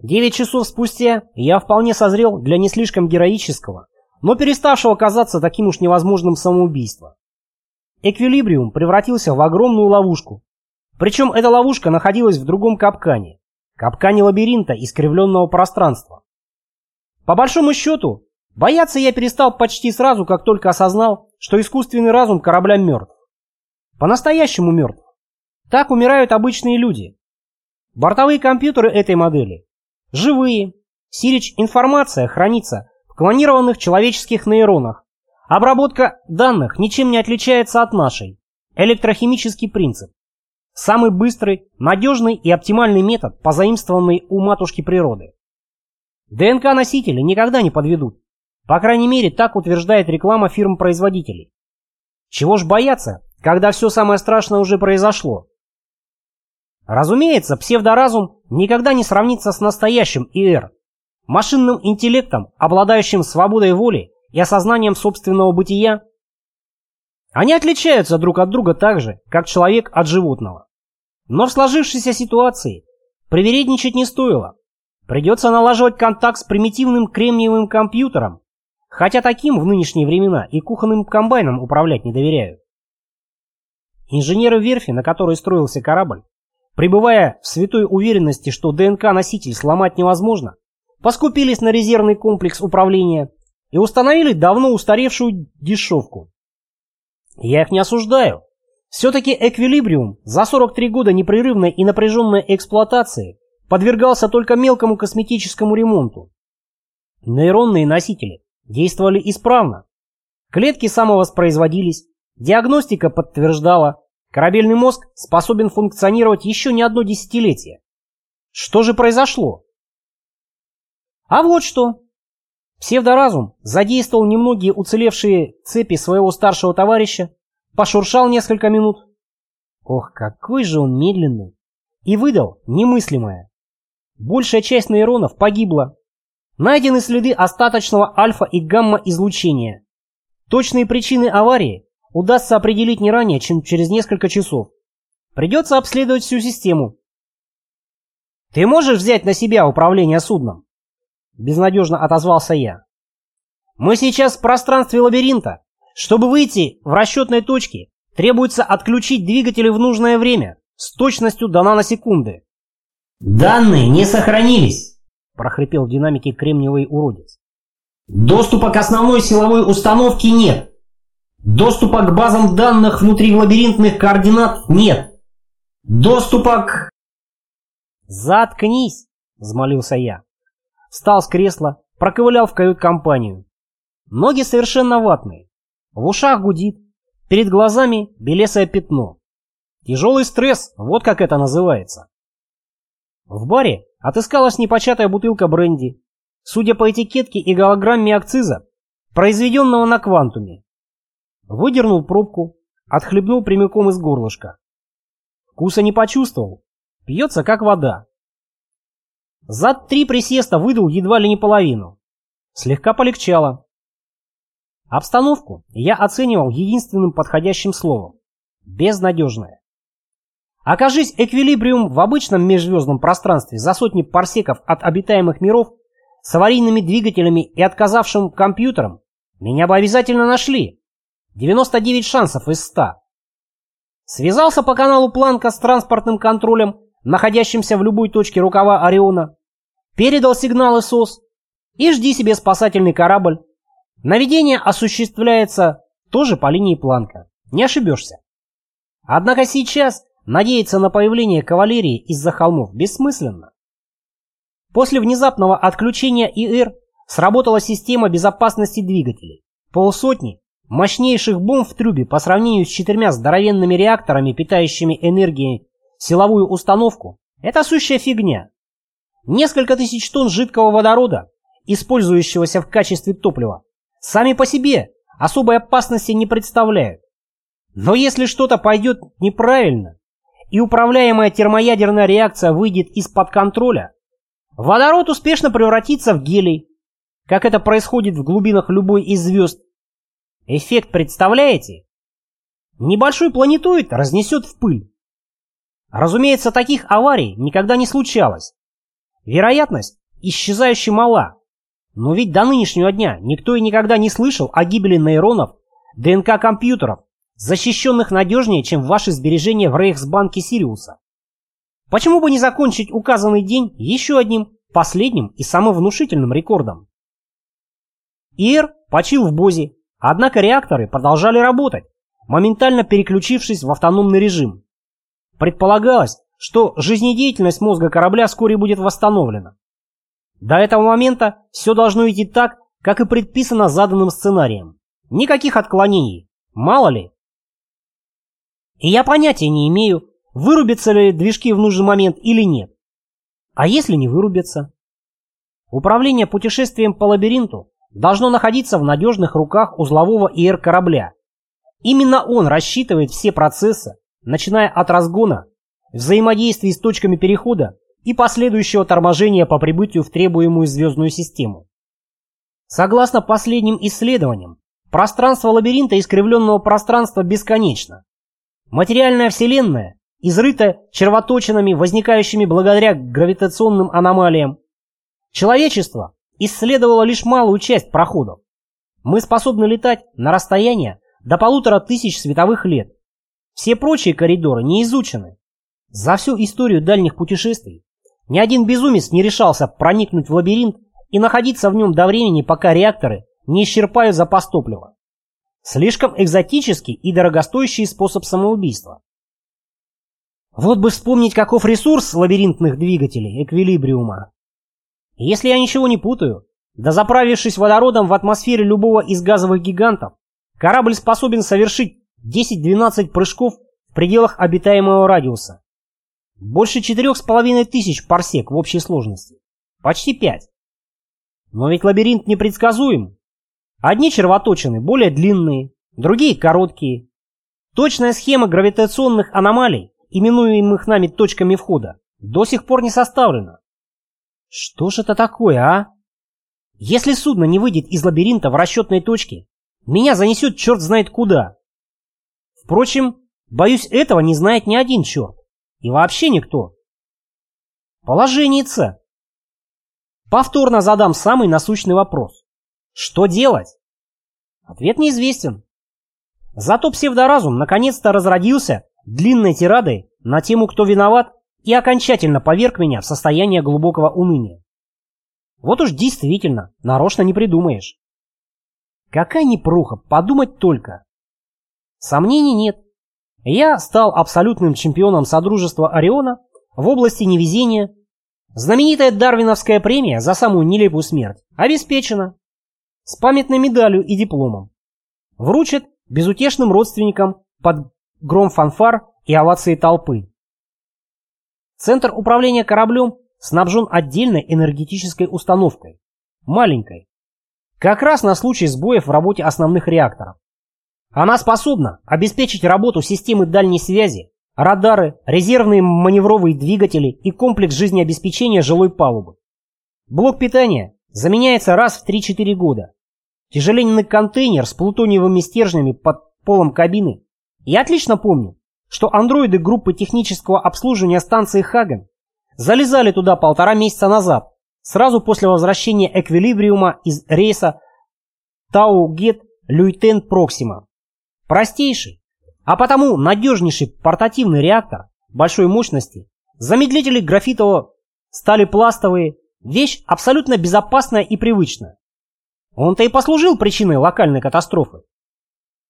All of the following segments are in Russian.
Девять часов спустя я вполне созрел для не слишком героического, но переставшего казаться таким уж невозможным самоубийства. Эквилибриум превратился в огромную ловушку. Причем эта ловушка находилась в другом капкане. Капкане лабиринта искривленного пространства. По большому счету, бояться я перестал почти сразу, как только осознал, что искусственный разум корабля мертв. По-настоящему мертв. Так умирают обычные люди. Бортовые компьютеры этой модели живые. Сирич информация хранится в клонированных человеческих нейронах. Обработка данных ничем не отличается от нашей. Электрохимический принцип. Самый быстрый, надежный и оптимальный метод, позаимствованный у матушки природы. ДНК-носители никогда не подведут. По крайней мере, так утверждает реклама фирм-производителей. Чего ж бояться, когда все самое страшное уже произошло? Разумеется, псевдоразум никогда не сравнится с настоящим ИР, машинным интеллектом, обладающим свободой воли и осознанием собственного бытия. Они отличаются друг от друга так же, как человек от животного. Но в сложившейся ситуации привередничать не стоило. Придется налаживать контакт с примитивным кремниевым компьютером, хотя таким в нынешние времена и кухонным комбайном управлять не доверяют. Инженеры верфи, на которой строился корабль, пребывая в святой уверенности, что ДНК-носитель сломать невозможно, поскупились на резервный комплекс управления и установили давно устаревшую дешевку. Я их не осуждаю. Все-таки эквилибриум за 43 года непрерывной и напряженной эксплуатации подвергался только мелкому косметическому ремонту. Нейронные носители действовали исправно. Клетки самовоспроизводились, диагностика подтверждала, корабельный мозг способен функционировать еще не одно десятилетие. Что же произошло? А вот что. Псевдоразум задействовал немногие уцелевшие цепи своего старшего товарища, пошуршал несколько минут. Ох, какой же он медленный! И выдал немыслимое. Большая часть нейронов погибла. Найдены следы остаточного альфа и гамма-излучения. Точные причины аварии удастся определить не ранее, чем через несколько часов. Придется обследовать всю систему. «Ты можешь взять на себя управление судном?» Безнадежно отозвался я. «Мы сейчас в пространстве лабиринта. Чтобы выйти в расчетной точке, требуется отключить двигатели в нужное время, с точностью до наносекунды. «Данные не сохранились», – прохрипел в динамике кремниевый уродец. «Доступа к основной силовой установке нет. Доступа к базам данных внутри лабиринтных координат нет. Доступа к...» «Заткнись!» – взмолился я. Встал с кресла, проковылял в кают-компанию. Ноги совершенно ватные. В ушах гудит, перед глазами белесое пятно. Тяжелый стресс, вот как это называется. В баре отыскалась непочатая бутылка бренди, судя по этикетке и голограмме акциза, произведенного на квантуме. Выдернул пробку, отхлебнул прямиком из горлышка. Вкуса не почувствовал, пьется как вода. За три присеста выдал едва ли не половину. Слегка полегчало. Обстановку я оценивал единственным подходящим словом – безнадежная. Окажись эквилибриум в обычном межзвездном пространстве за сотни парсеков от обитаемых миров с аварийными двигателями и отказавшим компьютером, меня бы обязательно нашли. 99 шансов из 100. Связался по каналу Планка с транспортным контролем, находящимся в любой точке рукава Ориона, передал сигналы СОС и жди себе спасательный корабль Наведение осуществляется тоже по линии Планка. Не ошибешься. Однако сейчас надеяться на появление кавалерии из-за холмов бессмысленно. После внезапного отключения ИР сработала система безопасности двигателей. Полсотни мощнейших бомб в трюбе по сравнению с четырьмя здоровенными реакторами, питающими энергией силовую установку, это сущая фигня. Несколько тысяч тонн жидкого водорода, использующегося в качестве топлива, сами по себе особой опасности не представляют. Но если что-то пойдет неправильно, и управляемая термоядерная реакция выйдет из-под контроля, водород успешно превратится в гелий, как это происходит в глубинах любой из звезд. Эффект представляете? Небольшой планетоид разнесет в пыль. Разумеется, таких аварий никогда не случалось. Вероятность исчезающе мала. Но ведь до нынешнего дня никто и никогда не слышал о гибели нейронов ДНК-компьютеров, защищенных надежнее, чем ваши сбережения в Рейхсбанке Сириуса. Почему бы не закончить указанный день еще одним, последним и самым внушительным рекордом? ИР почил в Бозе, однако реакторы продолжали работать, моментально переключившись в автономный режим. Предполагалось, что жизнедеятельность мозга корабля вскоре будет восстановлена. До этого момента все должно идти так, как и предписано заданным сценарием. Никаких отклонений. Мало ли. И я понятия не имею, вырубятся ли движки в нужный момент или нет. А если не вырубятся? Управление путешествием по лабиринту должно находиться в надежных руках узлового ИР корабля. Именно он рассчитывает все процессы, начиная от разгона, взаимодействия с точками перехода и последующего торможения по прибытию в требуемую звездную систему. Согласно последним исследованиям, пространство лабиринта искривленного пространства бесконечно. Материальная Вселенная изрыта червоточинами, возникающими благодаря гравитационным аномалиям. Человечество исследовало лишь малую часть проходов. Мы способны летать на расстояние до полутора тысяч световых лет. Все прочие коридоры не изучены. За всю историю дальних путешествий ни один безумец не решался проникнуть в лабиринт и находиться в нем до времени, пока реакторы не исчерпают запас топлива. Слишком экзотический и дорогостоящий способ самоубийства. Вот бы вспомнить, каков ресурс лабиринтных двигателей эквилибриума. Если я ничего не путаю, да заправившись водородом в атмосфере любого из газовых гигантов, корабль способен совершить 10-12 прыжков в пределах обитаемого радиуса. Больше четырех с половиной тысяч парсек в общей сложности. Почти пять. Но ведь лабиринт непредсказуем. Одни червоточины более длинные, другие короткие. Точная схема гравитационных аномалий, именуемых нами точками входа, до сих пор не составлена. Что ж это такое, а? Если судно не выйдет из лабиринта в расчетной точке, меня занесет черт знает куда. Впрочем, боюсь, этого не знает ни один черт. И вообще никто. Положение. Повторно задам самый насущный вопрос. Что делать? Ответ неизвестен. Зато псевдоразум наконец-то разродился длинной тирадой на тему «Кто виноват?» И окончательно поверг меня в состояние глубокого уныния. Вот уж действительно, нарочно не придумаешь. Какая непруха, подумать только. Сомнений нет. Я стал абсолютным чемпионом Содружества Ориона в области невезения. Знаменитая Дарвиновская премия за самую нелепую смерть обеспечена. С памятной медалью и дипломом. Вручат безутешным родственникам под гром фанфар и овации толпы. Центр управления кораблем снабжен отдельной энергетической установкой. Маленькой. Как раз на случай сбоев в работе основных реакторов. Она способна обеспечить работу системы дальней связи, радары, резервные маневровые двигатели и комплекс жизнеобеспечения жилой палубы. Блок питания заменяется раз в 3-4 года. Тяжеленный контейнер с плутониевыми стержнями под полом кабины. Я отлично помню, что андроиды группы технического обслуживания станции Хаген залезали туда полтора месяца назад, сразу после возвращения эквилибриума из рейса Тау-Гет Люйтен Проксима. Простейший, а потому надежнейший портативный реактор большой мощности, замедлители графитово стали пластовые, вещь абсолютно безопасная и привычная. Он-то и послужил причиной локальной катастрофы.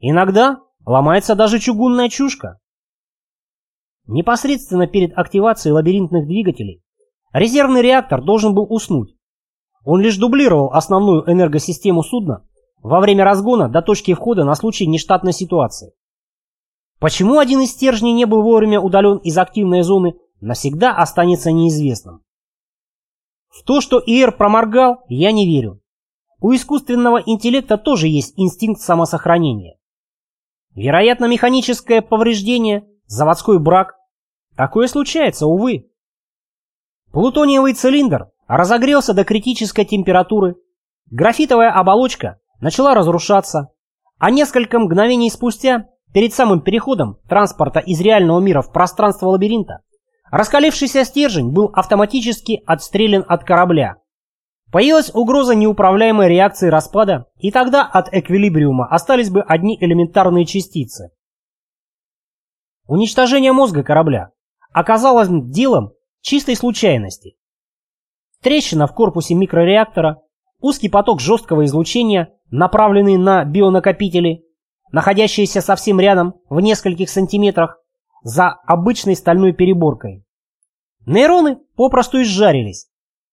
Иногда ломается даже чугунная чушка. Непосредственно перед активацией лабиринтных двигателей резервный реактор должен был уснуть. Он лишь дублировал основную энергосистему судна во время разгона до точки входа на случай нештатной ситуации. Почему один из стержней не был вовремя удален из активной зоны, навсегда останется неизвестным. В то, что ИР проморгал, я не верю. У искусственного интеллекта тоже есть инстинкт самосохранения. Вероятно, механическое повреждение, заводской брак. Такое случается, увы. Плутониевый цилиндр разогрелся до критической температуры. Графитовая оболочка начала разрушаться, а несколько мгновений спустя, перед самым переходом транспорта из реального мира в пространство лабиринта, Раскалившийся стержень был автоматически отстрелен от корабля. Появилась угроза неуправляемой реакции распада, и тогда от эквилибриума остались бы одни элементарные частицы. Уничтожение мозга корабля оказалось делом чистой случайности. Трещина в корпусе микрореактора, узкий поток жесткого излучения, направленный на бионакопители, находящиеся совсем рядом в нескольких сантиметрах за обычной стальной переборкой. Нейроны попросту изжарились,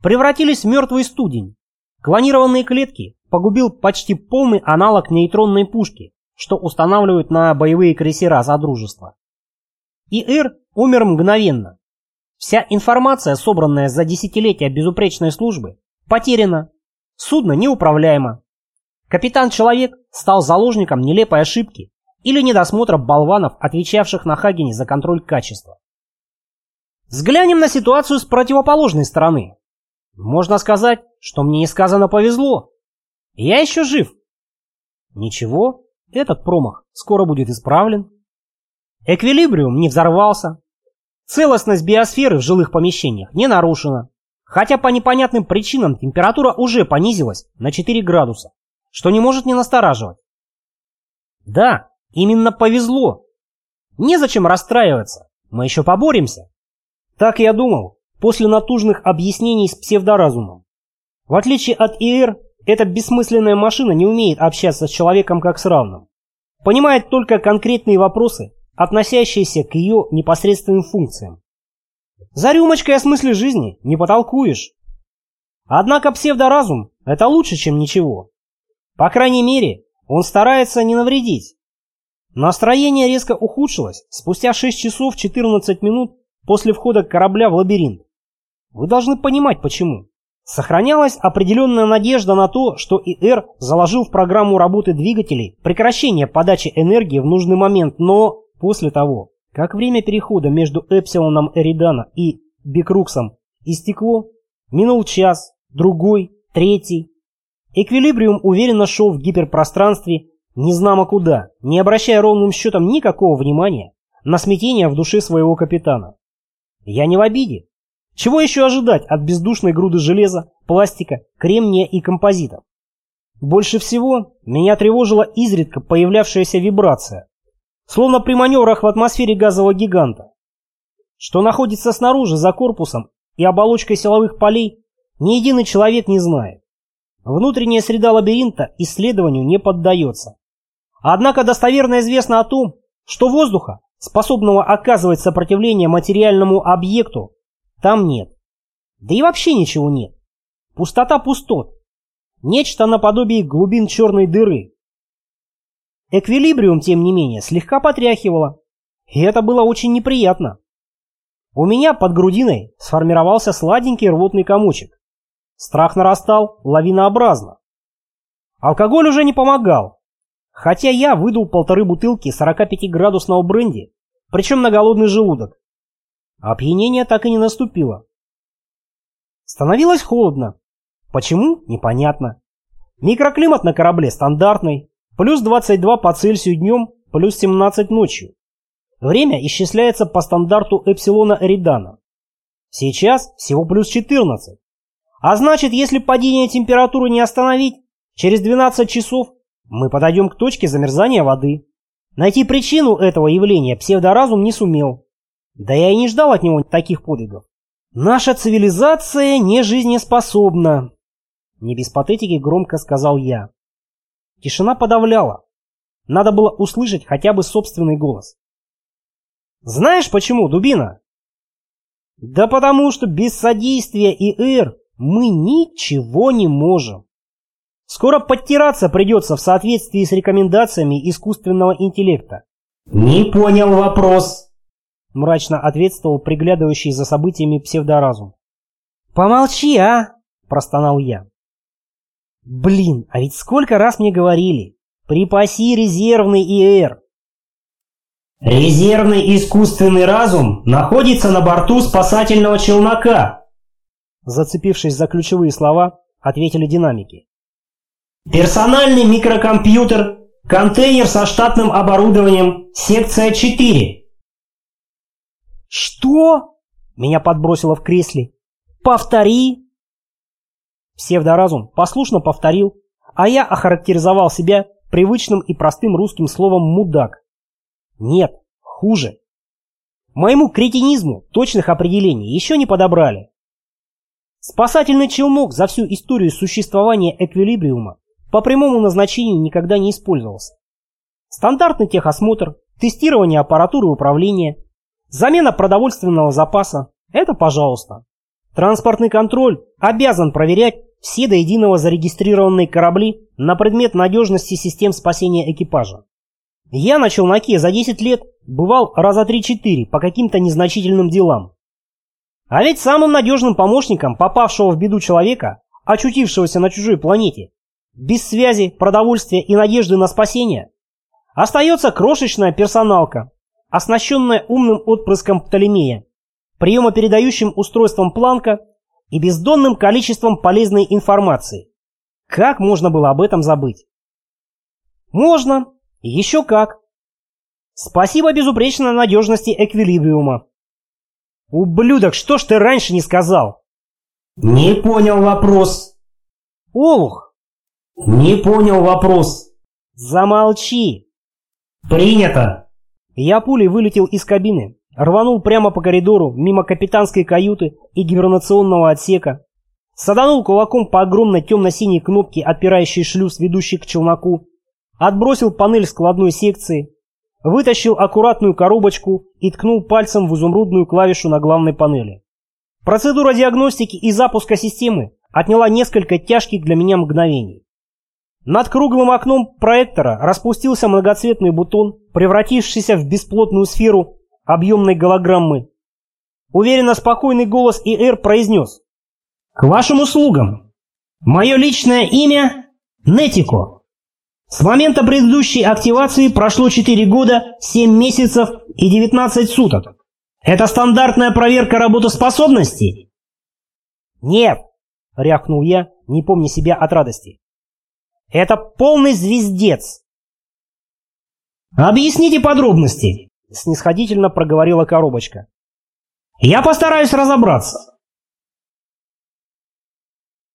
превратились в мертвый студень. Клонированные клетки погубил почти полный аналог нейтронной пушки, что устанавливают на боевые крейсера Содружества. И Ир умер мгновенно. Вся информация, собранная за десятилетия безупречной службы, потеряна. Судно неуправляемо. Капитан-человек стал заложником нелепой ошибки или недосмотра болванов, отвечавших на Хагене за контроль качества. Взглянем на ситуацию с противоположной стороны. Можно сказать, что мне несказанно повезло. Я еще жив. Ничего, этот промах скоро будет исправлен. Эквилибриум не взорвался. Целостность биосферы в жилых помещениях не нарушена. Хотя по непонятным причинам температура уже понизилась на 4 градуса, что не может не настораживать. Да, именно повезло. Незачем расстраиваться, мы еще поборемся. Так я думал, после натужных объяснений с псевдоразумом. В отличие от ИР, эта бессмысленная машина не умеет общаться с человеком как с равным. Понимает только конкретные вопросы относящиеся к ее непосредственным функциям. За рюмочкой о смысле жизни не потолкуешь. Однако псевдоразум – это лучше, чем ничего. По крайней мере, он старается не навредить. Настроение резко ухудшилось спустя 6 часов 14 минут после входа корабля в лабиринт. Вы должны понимать почему. Сохранялась определенная надежда на то, что ИР заложил в программу работы двигателей прекращение подачи энергии в нужный момент, но После того, как время перехода между Эпсилоном Эридана и Бикруксом истекло, минул час, другой, третий. Эквилибриум уверенно шел в гиперпространстве, не знамо куда, не обращая ровным счетом никакого внимания на смятение в душе своего капитана. Я не в обиде. Чего еще ожидать от бездушной груды железа, пластика, кремния и композитов? Больше всего меня тревожила изредка появлявшаяся вибрация, словно при маневрах в атмосфере газового гиганта. Что находится снаружи, за корпусом и оболочкой силовых полей, ни единый человек не знает. Внутренняя среда лабиринта исследованию не поддается. Однако достоверно известно о том, что воздуха, способного оказывать сопротивление материальному объекту, там нет. Да и вообще ничего нет. Пустота пустот. Нечто наподобие глубин черной дыры, Эквилибриум, тем не менее, слегка потряхивало. И это было очень неприятно. У меня под грудиной сформировался сладенький рвотный комочек. Страх нарастал лавинообразно. Алкоголь уже не помогал. Хотя я выдул полторы бутылки 45-градусного бренди, причем на голодный желудок. Опьянение так и не наступило. Становилось холодно. Почему? Непонятно. Микроклимат на корабле стандартный, Плюс 22 по Цельсию днем, плюс 17 ночью. Время исчисляется по стандарту эпсилона Эридана. Сейчас всего плюс 14. А значит, если падение температуры не остановить, через 12 часов мы подойдем к точке замерзания воды. Найти причину этого явления псевдоразум не сумел. Да я и не ждал от него таких подвигов. Наша цивилизация не жизнеспособна. Не без патетики громко сказал я. Тишина подавляла. Надо было услышать хотя бы собственный голос. «Знаешь почему, Дубина?» «Да потому что без содействия ИР мы ничего не можем. Скоро подтираться придется в соответствии с рекомендациями искусственного интеллекта». «Не понял вопрос», — мрачно ответствовал приглядывающий за событиями псевдоразум. «Помолчи, а!» — простонал я. Блин, а ведь сколько раз мне говорили. Припаси резервный ИР. Резервный искусственный разум находится на борту спасательного челнока. Зацепившись за ключевые слова, ответили динамики. Персональный микрокомпьютер, контейнер со штатным оборудованием, секция 4. Что? Меня подбросило в кресле. «Повтори!» Псевдоразум послушно повторил, а я охарактеризовал себя привычным и простым русским словом «мудак». Нет, хуже. Моему кретинизму точных определений еще не подобрали. Спасательный челнок за всю историю существования эквилибриума по прямому назначению никогда не использовался. Стандартный техосмотр, тестирование аппаратуры управления, замена продовольственного запаса – это пожалуйста. Транспортный контроль обязан проверять все до единого зарегистрированные корабли на предмет надежности систем спасения экипажа. Я на челноке за 10 лет бывал раза 3-4 по каким-то незначительным делам. А ведь самым надежным помощником попавшего в беду человека, очутившегося на чужой планете, без связи, продовольствия и надежды на спасение, остается крошечная персоналка, оснащенная умным отпрыском Птолемея, приемопередающим устройством Планка и бездонным количеством полезной информации. Как можно было об этом забыть? Можно. Еще как. Спасибо безупречной надежности эквилибриума. Ублюдок, что ж ты раньше не сказал? Не понял вопрос. Олух. Не понял вопрос. Замолчи. Принято. Я пулей вылетел из кабины, рванул прямо по коридору, мимо капитанской каюты и гибернационного отсека, саданул кулаком по огромной темно-синей кнопке, отпирающей шлюз, ведущий к челноку, отбросил панель складной секции, вытащил аккуратную коробочку и ткнул пальцем в изумрудную клавишу на главной панели. Процедура диагностики и запуска системы отняла несколько тяжких для меня мгновений. Над круглым окном проектора распустился многоцветный бутон, превратившийся в бесплотную сферу объемной голограммы. Уверенно спокойный голос ИР произнес. «К вашим услугам! Мое личное имя — Нетико. С момента предыдущей активации прошло 4 года, 7 месяцев и 19 суток. Это стандартная проверка работоспособности?» «Нет!» — рявкнул я, не помня себя от радости. «Это полный звездец!» «Объясните подробности!» — снисходительно проговорила коробочка. «Я постараюсь разобраться.